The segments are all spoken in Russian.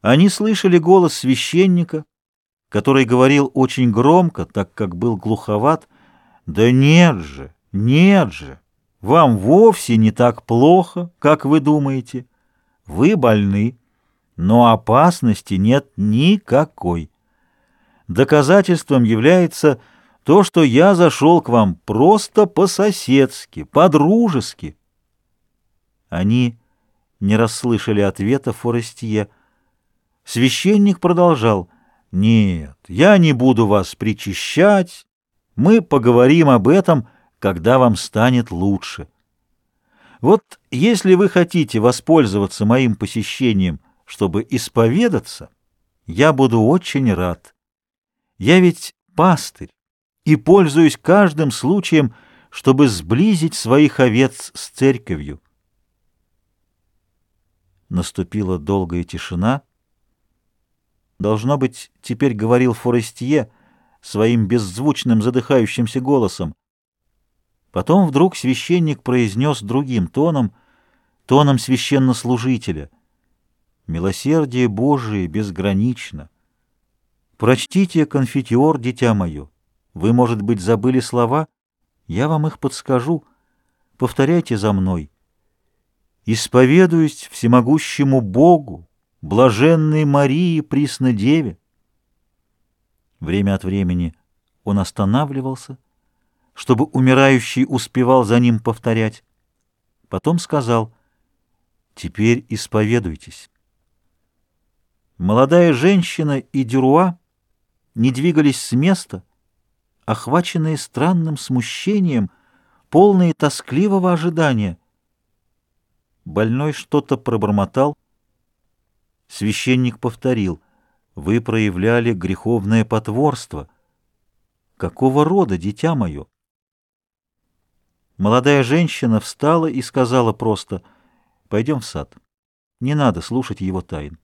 Они слышали голос священника, который говорил очень громко, так как был глуховат. «Да нет же, нет же, вам вовсе не так плохо, как вы думаете. Вы больны, но опасности нет никакой. Доказательством является то, что я зашел к вам просто по-соседски, по-дружески». Они не расслышали ответа Форестье, — Священник продолжал. «Нет, я не буду вас причащать. Мы поговорим об этом, когда вам станет лучше. Вот если вы хотите воспользоваться моим посещением, чтобы исповедаться, я буду очень рад. Я ведь пастырь и пользуюсь каждым случаем, чтобы сблизить своих овец с церковью». Наступила долгая тишина, Должно быть, теперь говорил Форестье своим беззвучным задыхающимся голосом. Потом вдруг священник произнес другим тоном, тоном священнослужителя. «Милосердие Божие безгранично. Прочтите конфетиор, дитя мое. Вы, может быть, забыли слова? Я вам их подскажу. Повторяйте за мной. Исповедуюсь всемогущему Богу, блаженной Марии Преснодеве. Время от времени он останавливался, чтобы умирающий успевал за ним повторять. Потом сказал, «Теперь исповедуйтесь». Молодая женщина и Дюруа не двигались с места, охваченные странным смущением, полные тоскливого ожидания. Больной что-то пробормотал, Священник повторил, «Вы проявляли греховное потворство. Какого рода, дитя мое?» Молодая женщина встала и сказала просто, «Пойдем в сад. Не надо слушать его тайн».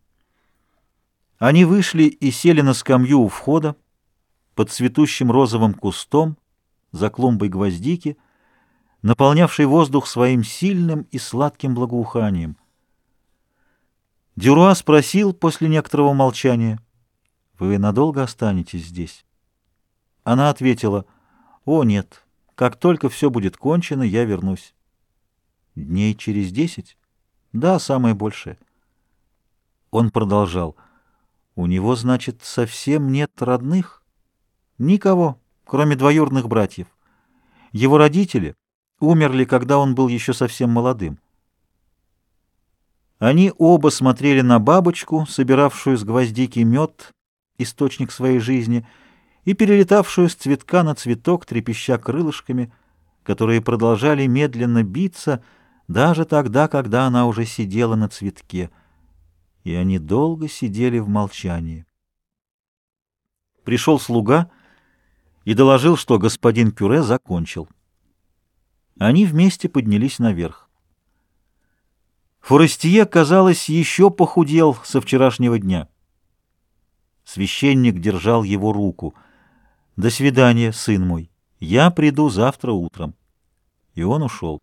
Они вышли и сели на скамью у входа, под цветущим розовым кустом, за клумбой гвоздики, наполнявшей воздух своим сильным и сладким благоуханием — Дюруа спросил после некоторого молчания, «Вы надолго останетесь здесь?» Она ответила, «О, нет, как только все будет кончено, я вернусь». «Дней через десять?» «Да, самое большее». Он продолжал, «У него, значит, совсем нет родных?» «Никого, кроме двоюродных братьев. Его родители умерли, когда он был еще совсем молодым. Они оба смотрели на бабочку, собиравшую с гвоздики мед, источник своей жизни, и перелетавшую с цветка на цветок, трепеща крылышками, которые продолжали медленно биться даже тогда, когда она уже сидела на цветке. И они долго сидели в молчании. Пришел слуга и доложил, что господин Пюре закончил. Они вместе поднялись наверх. Форестие, казалось, еще похудел со вчерашнего дня. Священник держал его руку. «До свидания, сын мой. Я приду завтра утром». И он ушел.